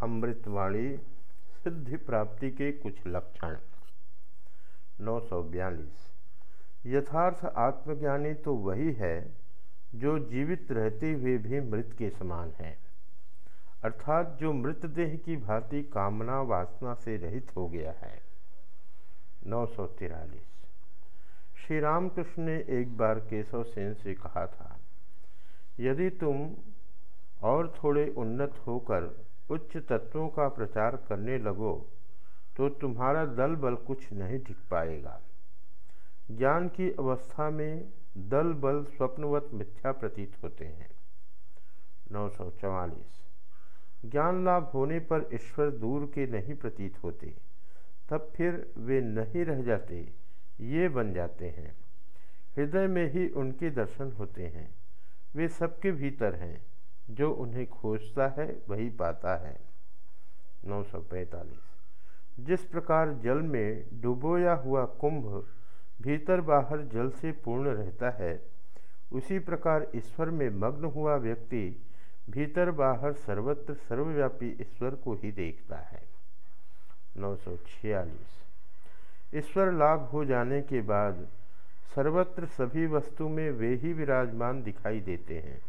अमृतवाणी, सिद्धि प्राप्ति के कुछ लक्षण। नौ सौ बयालीस। यथार्थ आत्मज्ञानी तो वही है, जो जीवित रहते हुए भी मृत के समान है। अर्थात जो मृतदेह की भांति कामना वासना से रहित हो गया है। नौ सौ तिरालीस। श्री रामकृष्ण ने एक बार केशव सेन से कहा था, यदि तुम और थोड़े उन्नत होकर उच्च तत्वों का प्रचार करने लगो तो तुम्हारा दल बल कुछ नहीं टिक पाएगा। ज्ञान की अवस्था में दल बल स्वप्नवत मिथ्या प्रतीत होते हैं। नौ सौ चवालीस। ज्ञान लाभ होने पर ईश्वर दूर के नहीं प्रतीत होते, तब फिर वे नहीं रह जाते, ये बन जाते हैं। हृदय में ही उनके दर्शन होते हैं। वे सबके भीतर हैं। जो उन्हें खोजता है, वही पाता है। 945 जिस प्रकार जल में डुबोया हुआ कुंभ भीतर बाहर जल से पूर्ण रहता है, उसी प्रकार ईश्वर में मग्न हुआ व्यक्ति भीतर बाहर सर्वत्र सर्वव्यापी ईश्वर को ही देखता है। नौ सौ छियालीस। ईश्वर लाभ हो जाने के बाद सर्वत्र सभी वस्तु में वे ही विराजमान दिखाई देते हैं।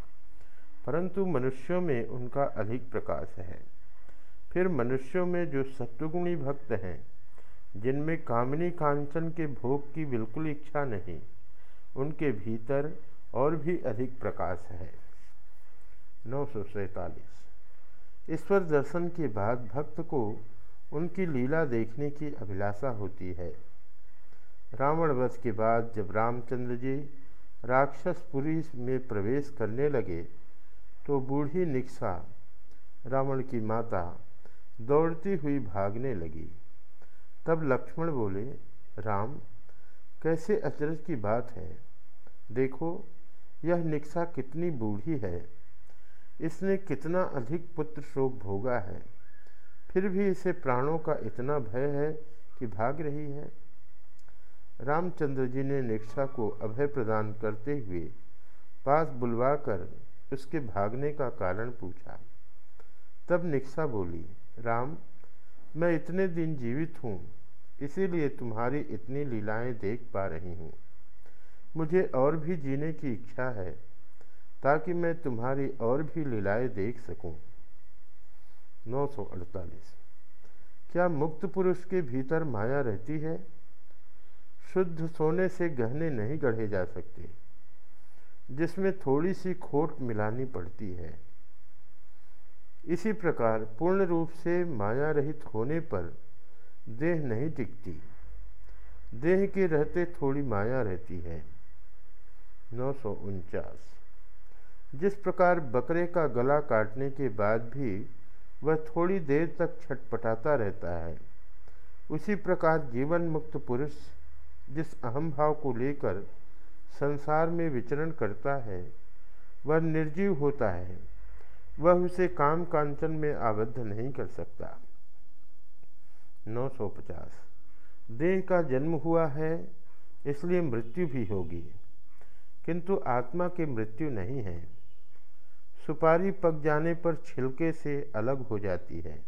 परंतु मनुष्यों में उनका अधिक प्रकाश है। फिर मनुष्यों में जो सत्वगुणी भक्त हैं, जिनमें कामिनी कांचन के भोग की बिल्कुल इच्छा नहीं, उनके भीतर और भी अधिक प्रकाश है। नौ सौ सैतालीस। ईश्वर दर्शन के बाद भक्त को उनकी लीला देखने की अभिलाषा होती है। रावण वध के बाद जब रामचंद्र जी राक्षसपुरी में प्रवेश करने लगे तो बूढ़ी निक्सा रावण की माता दौड़ती हुई भागने लगी। तब लक्ष्मण बोले, राम, कैसे अचरज की बात है? देखो, यह निक्सा कितनी बूढ़ी है। इसने कितना अधिक पुत्र शोक भोगा है। फिर भी इसे प्राणों का इतना भय है कि भाग रही है। रामचंद्र जी ने निक्षा को अभय प्रदान करते हुए पास बुलवाकर उसके भागने का कारण पूछा। तब निक्षा बोली, राम, मैं इतने दिन जीवित हूँ, इसीलिए तुम्हारी इतनी लीलाएँ देख पा रही हूँ। मुझे और भी जीने की इच्छा है, ताकि मैं तुम्हारी और भी लीलाएँ देख सकूँ। 948 क्या मुक्त पुरुष के भीतर माया रहती है? शुद्ध सोने से गहने नहीं गढ़े जा सकते। जिसमें थोड़ी सी खोट मिलानी पड़ती है। इसी प्रकार पूर्ण रूप से माया रहित होने पर देह नहीं टिकती। देह के रहते थोड़ी माया रहती है। नौ सौ उनचास। जिस प्रकार बकरे का गला काटने के बाद भी वह थोड़ी देर तक छटपटाता रहता है, उसी प्रकार जीवन मुक्त पुरुष जिस अहम भाव को लेकर संसार में विचरण करता है, वह निर्जीव होता है। वह उसे काम कांचन में आबद्ध नहीं कर सकता। 950 देह का जन्म हुआ है, इसलिए मृत्यु भी होगी। किंतु आत्मा की मृत्यु नहीं है। सुपारी पक जाने पर छिलके से अलग हो जाती है।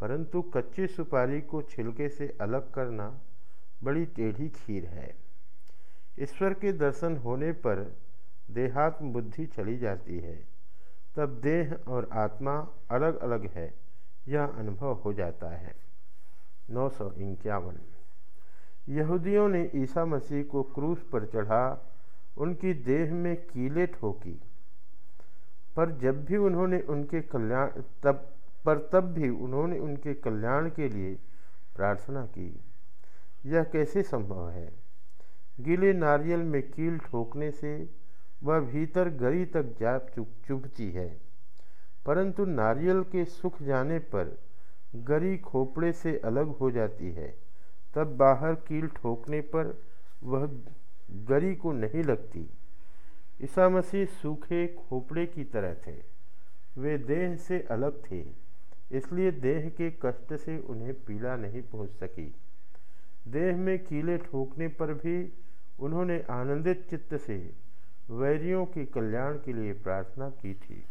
परंतु कच्ची सुपारी को छिलके से अलग करना बड़ी टेढ़ी खीर है। ईश्वर के दर्शन होने पर देहात्म बुद्धि चली जाती है। तब देह और आत्मा अलग अलग है, यह अनुभव हो जाता है। नौ सौ इक्यावन। यहूदियों ने ईसा मसीह को क्रूस पर चढ़ा, उनकी देह में कीले ठोकी। पर जब भी उन्होंने उनके कल्याण, तब, पर तब भी उन्होंने उनके कल्याण के लिए प्रार्थना की। यह कैसे संभव है? गीले नारियल में कील ठोकने से वह भीतर गरी तक जा चुभती है। परंतु नारियल के सूख जाने पर गरी खोपड़े से अलग हो जाती है। तब बाहर कील ठोकने पर वह गरी को नहीं लगती। ईसा मसीह सूखे खोपड़े की तरह थे। वे देह से अलग थे, इसलिए देह के कष्ट से उन्हें पीड़ा नहीं पहुँच सकी। देह में कीले ठोकने पर भी उन्होंने आनंदित चित्त से वैरियों के कल्याण के लिए प्रार्थना की थी।